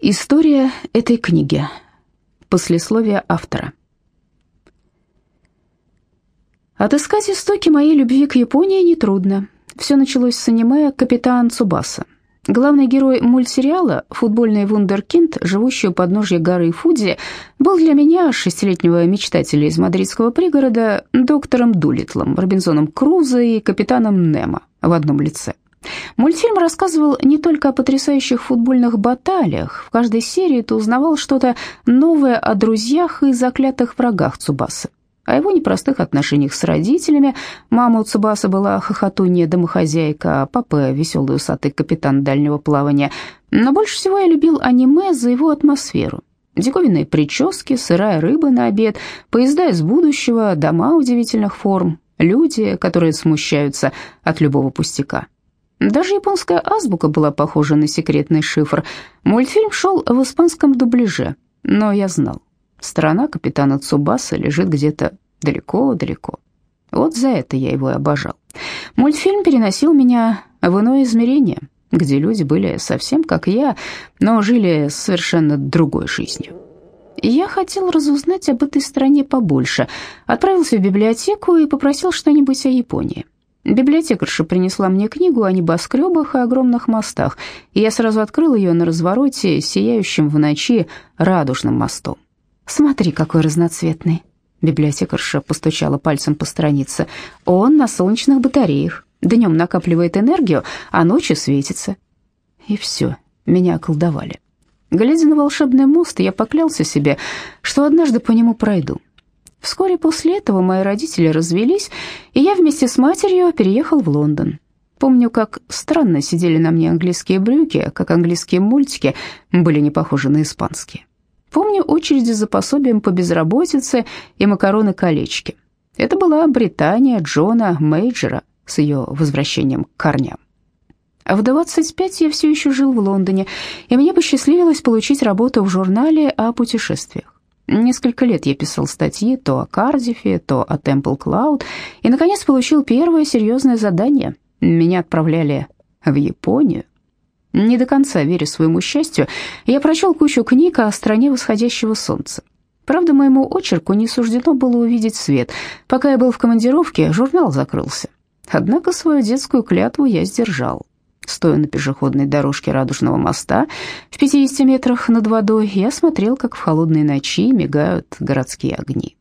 История этой книги. Послесловие автора. Отыскать истоки моей любви к Японии нетрудно. Все началось с аниме «Капитан Цубаса». Главный герой мультсериала, футбольный вундеркинд, живущий у подножья горы Фудзи, был для меня, шестилетнего мечтателя из мадридского пригорода, доктором Дулитлом, Робинзоном Крузо и капитаном Немо в одном лице. Мультфильм рассказывал не только о потрясающих футбольных баталиях. В каждой серии ты узнавал что-то новое о друзьях и заклятых врагах Цубасы. О его непростых отношениях с родителями. Мама у Цубаса была хохотунья домохозяйка, а папа веселый усатый капитан дальнего плавания. Но больше всего я любил аниме за его атмосферу. Диковинные прически, сырая рыба на обед, поезда из будущего, дома удивительных форм, люди, которые смущаются от любого пустяка. Даже японская азбука была похожа на секретный шифр. Мультфильм шел в испанском дубляже, но я знал. Страна капитана Цубаса лежит где-то далеко-далеко. Вот за это я его и обожал. Мультфильм переносил меня в иное измерение, где люди были совсем как я, но жили совершенно другой жизнью. Я хотел разузнать об этой стране побольше. Отправился в библиотеку и попросил что-нибудь о Японии. Библиотекарша принесла мне книгу о небоскребах и огромных мостах, и я сразу открыл ее на развороте, сияющим в ночи радужным мостом. «Смотри, какой разноцветный!» Библиотекарша постучала пальцем по странице. «Он на солнечных батареях. Днем накапливает энергию, а ночью светится». И все, меня околдовали. Глядя на волшебный мост, я поклялся себе, что однажды по нему пройду. Вскоре после этого мои родители развелись, и я вместе с матерью переехал в Лондон. Помню, как странно сидели на мне английские брюки, как английские мультики были не похожи на испанские. Помню очереди за пособием по безработице и макароны-колечки. Это была Британия Джона Мейджера с ее возвращением к корням. А в 25 я все еще жил в Лондоне, и мне посчастливилось получить работу в журнале о путешествиях. Несколько лет я писал статьи то о Кардифе, то о Темпл Клауд, и, наконец, получил первое серьезное задание. Меня отправляли в Японию. Не до конца веря своему счастью, я прочел кучу книг о стране восходящего солнца. Правда, моему очерку не суждено было увидеть свет. Пока я был в командировке, журнал закрылся. Однако свою детскую клятву я сдержал. Стоя на пешеходной дорожке Радужного моста, в 50 метрах над водой, я смотрел, как в холодные ночи мигают городские огни.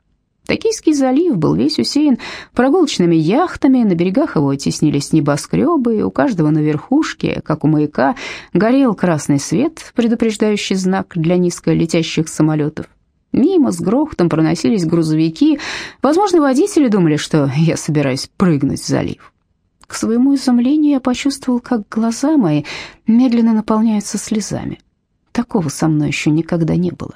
Токийский залив был весь усеян прогулочными яхтами, на берегах его теснились небоскребы, и у каждого на верхушке, как у маяка, горел красный свет, предупреждающий знак для низколетящих самолетов. Мимо с грохотом проносились грузовики. Возможно, водители думали, что я собираюсь прыгнуть в залив. К своему изумлению я почувствовал, как глаза мои медленно наполняются слезами. Такого со мной еще никогда не было.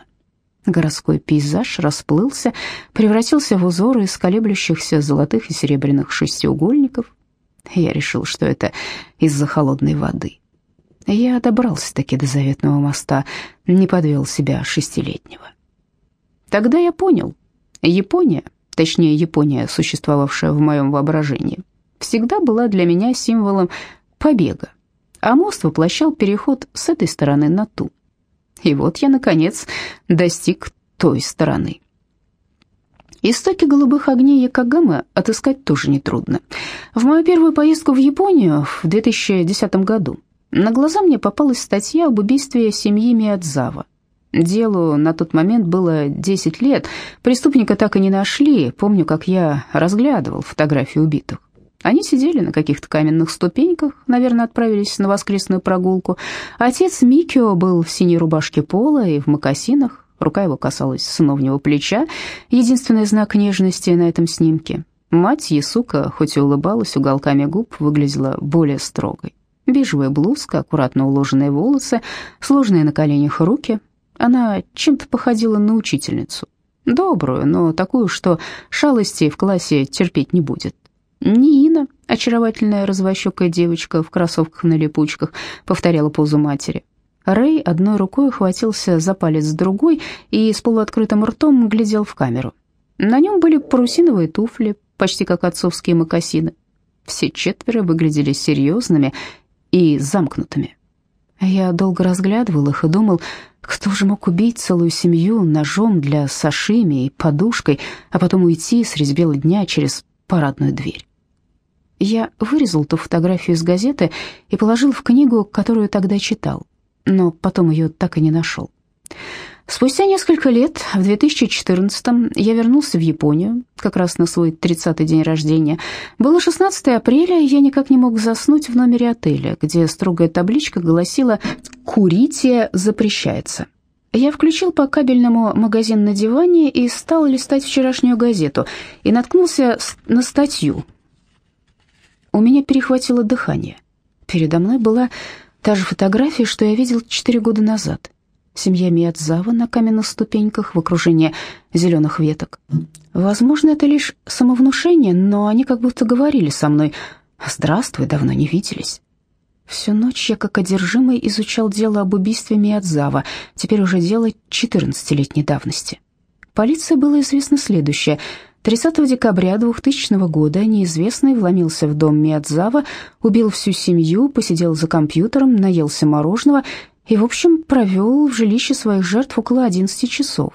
Городской пейзаж расплылся, превратился в узоры из колеблющихся золотых и серебряных шестиугольников. Я решил, что это из-за холодной воды. Я добрался-таки до заветного моста, не подвел себя шестилетнего. Тогда я понял, Япония, точнее Япония, существовавшая в моем воображении, всегда была для меня символом побега, а мост воплощал переход с этой стороны на ту. И вот я, наконец, достиг той стороны. Истоки голубых огней Якогамы отыскать тоже нетрудно. В мою первую поездку в Японию в 2010 году на глаза мне попалась статья об убийстве семьи Миядзава. Делу на тот момент было 10 лет, преступника так и не нашли, помню, как я разглядывал фотографии убитых. Они сидели на каких-то каменных ступеньках, наверное, отправились на воскресную прогулку. Отец Микио был в синей рубашке пола и в мокасинах. Рука его касалась сыновнего плеча, единственный знак нежности на этом снимке. Мать Ясука, хоть и улыбалась уголками губ, выглядела более строгой. Бежевая блузка, аккуратно уложенные волосы, сложные на коленях руки. Она чем-то походила на учительницу. Добрую, но такую, что шалости в классе терпеть не будет. Нина, очаровательная развощекая девочка в кроссовках на липучках, повторяла позу матери. Рэй одной рукой ухватился за палец другой и с полуоткрытым ртом глядел в камеру. На нем были парусиновые туфли, почти как отцовские мокасины. Все четверо выглядели серьезными и замкнутыми. Я долго разглядывал их и думал, кто же мог убить целую семью ножом для сашими и подушкой, а потом уйти среди бела дня через парадную дверь. Я вырезал ту фотографию из газеты и положил в книгу, которую тогда читал, но потом ее так и не нашел. Спустя несколько лет, в 2014-м, я вернулся в Японию, как раз на свой 30-й день рождения. Было 16 апреля, я никак не мог заснуть в номере отеля, где строгая табличка гласила «Курите запрещается». Я включил по кабельному магазин на диване и стал листать вчерашнюю газету, и наткнулся на статью. У меня перехватило дыхание. Передо мной была та же фотография, что я видел четыре года назад — Семья Миядзава на каменных ступеньках в окружении зеленых веток. Возможно, это лишь самовнушение, но они как будто говорили со мной «Здравствуй, давно не виделись». Всю ночь я как одержимый изучал дело об убийстве Миядзава, теперь уже дело 14-летней давности. Полиции было известно следующее. 30 декабря 2000 года неизвестный вломился в дом Миядзава, убил всю семью, посидел за компьютером, наелся мороженого и, в общем, провел в жилище своих жертв около 11 часов.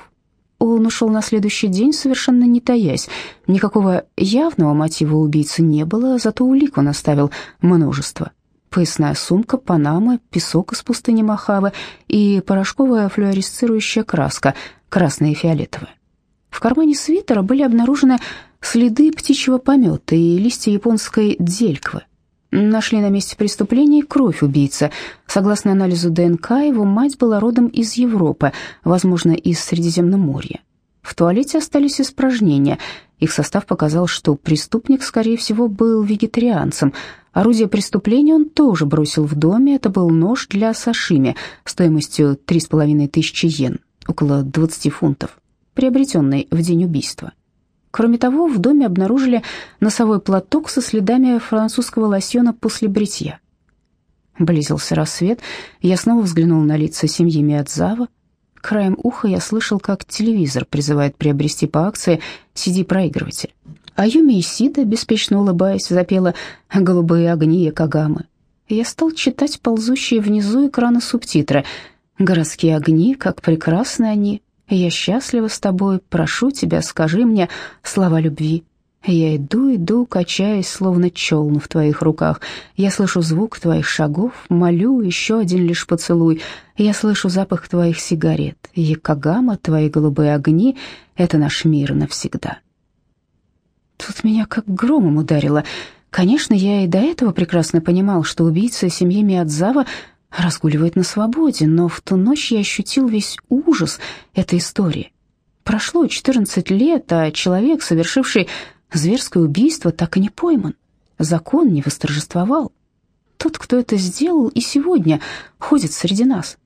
Он ушел на следующий день, совершенно не таясь. Никакого явного мотива убийцы не было, зато улик он оставил множество. Поясная сумка, панама, песок из пустыни Мохаве и порошковая флуоресцирующая краска, красная и фиолетовая. В кармане свитера были обнаружены следы птичьего помета и листья японской дзельквы. Нашли на месте преступления кровь убийцы. Согласно анализу ДНК, его мать была родом из Европы, возможно, из Средиземноморья. В туалете остались испражнения. Их состав показал, что преступник, скорее всего, был вегетарианцем. Орудие преступления он тоже бросил в доме. Это был нож для сашими стоимостью 3,5 тысячи йен, около 20 фунтов, приобретенный в день убийства. Кроме того, в доме обнаружили носовой платок со следами французского лосьона после бритья. Близился рассвет, я снова взглянул на лица семьи Миядзава. Краем уха я слышал, как телевизор призывает приобрести по акции CD-проигрыватель. А Юми Исида, беспечно улыбаясь, запела «Голубые огни Якогамы». Я стал читать ползущие внизу экрана субтитры. «Городские огни, как прекрасны они, я счастлива с тобой, прошу тебя, скажи мне слова любви. Я иду, иду, качаясь, словно челн в твоих руках. Я слышу звук твоих шагов, молю еще один лишь поцелуй. Я слышу запах твоих сигарет. Якогама, твои голубые огни — это наш мир навсегда. Тут меня как громом ударило. Конечно, я и до этого прекрасно понимал, что убийца семьи Миядзава разгуливает на свободе, но в ту ночь я ощутил весь ужас этой истории. Прошло 14 лет, а человек, совершивший зверское убийство, так и не пойман. Закон не восторжествовал. Тот, кто это сделал, и сегодня ходит среди нас.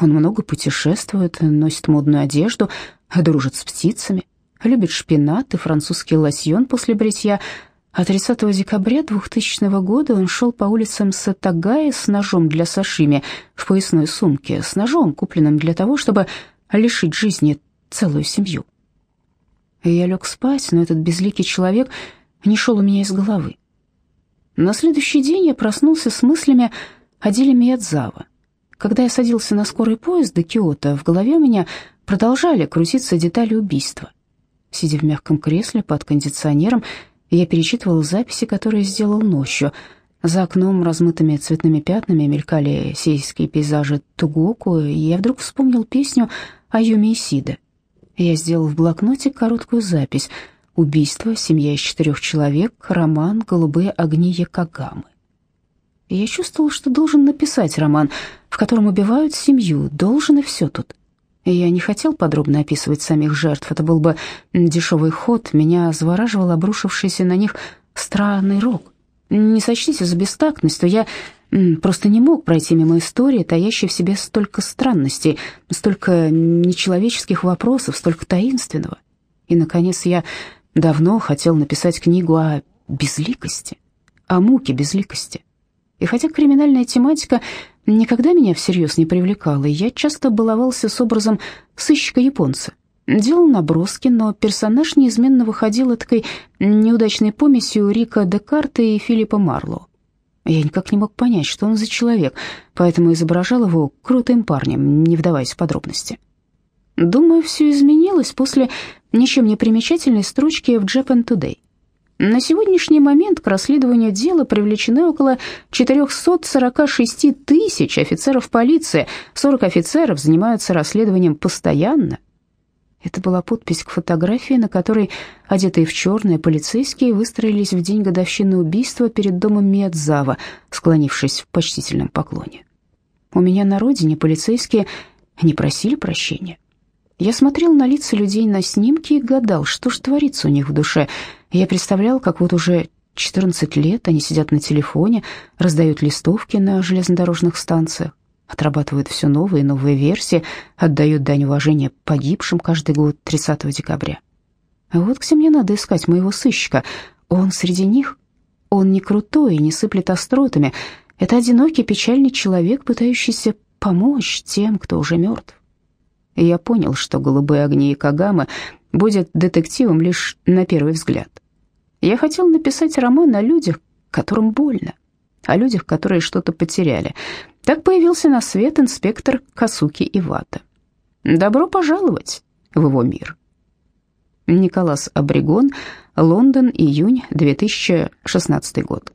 Он много путешествует, носит модную одежду, дружит с птицами, любит шпинат и французский лосьон после бритья, а 30 декабря 2000 года он шел по улицам Сатагая с ножом для сашими в поясной сумке, с ножом, купленным для того, чтобы лишить жизни целую семью. Я лег спать, но этот безликий человек не шел у меня из головы. На следующий день я проснулся с мыслями о деле Миядзава. Когда я садился на скорый поезд до Киото, в голове у меня продолжали крутиться детали убийства. Сидя в мягком кресле под кондиционером, я перечитывал записи, которые сделал ночью. За окном размытыми цветными пятнами мелькали сельские пейзажи Тугоку, и я вдруг вспомнил песню Аюми Исида. Я сделал в блокноте короткую запись «Убийство, семья из четырех человек, роман «Голубые огни Якогамы». Я чувствовал, что должен написать роман, в котором убивают семью, должен и все тут. Я не хотел подробно описывать самих жертв, это был бы дешевый ход, меня завораживал обрушившийся на них странный рок. Не сочтите за бестактность, то я просто не мог пройти мимо истории, таящей в себе столько странностей, столько нечеловеческих вопросов, столько таинственного. И, наконец, я давно хотел написать книгу о безликости, о муке безликости. И хотя криминальная тематика никогда меня всерьез не привлекала, и я часто баловался с образом сыщика-японца. Делал наброски, но персонаж неизменно выходил такой неудачной помесью Рика Декарта и Филиппа Марло. Я никак не мог понять, что он за человек, поэтому изображал его крутым парнем, не вдаваясь в подробности. Думаю, все изменилось после ничем не примечательной строчки в Japan Today. На сегодняшний момент к расследованию дела привлечены около 446 тысяч офицеров полиции, 40 офицеров занимаются расследованием постоянно. Это была подпись к фотографии, на которой, одетые в черное, полицейские выстроились в день годовщины убийства перед домом Миядзава, склонившись в почтительном поклоне. У меня на родине полицейские не просили прощения. Я смотрел на лица людей на снимке и гадал, что ж творится у них в душе. Я представлял, как вот уже 14 лет они сидят на телефоне, раздают листовки на железнодорожных станциях, отрабатывают все новые и новые версии, отдают дань уважения погибшим каждый год 30 декабря. А вот где мне надо искать моего сыщика. Он среди них. Он не крутой и не сыплет остротами. Это одинокий печальный человек, пытающийся помочь тем, кто уже мертв и я понял, что «Голубые огни» и «Кагама» будет детективом лишь на первый взгляд. Я хотел написать роман о людях, которым больно, о людях, которые что-то потеряли. Так появился на свет инспектор Касуки Ивата. Добро пожаловать в его мир. Николас Абригон, Лондон, июнь 2016 год.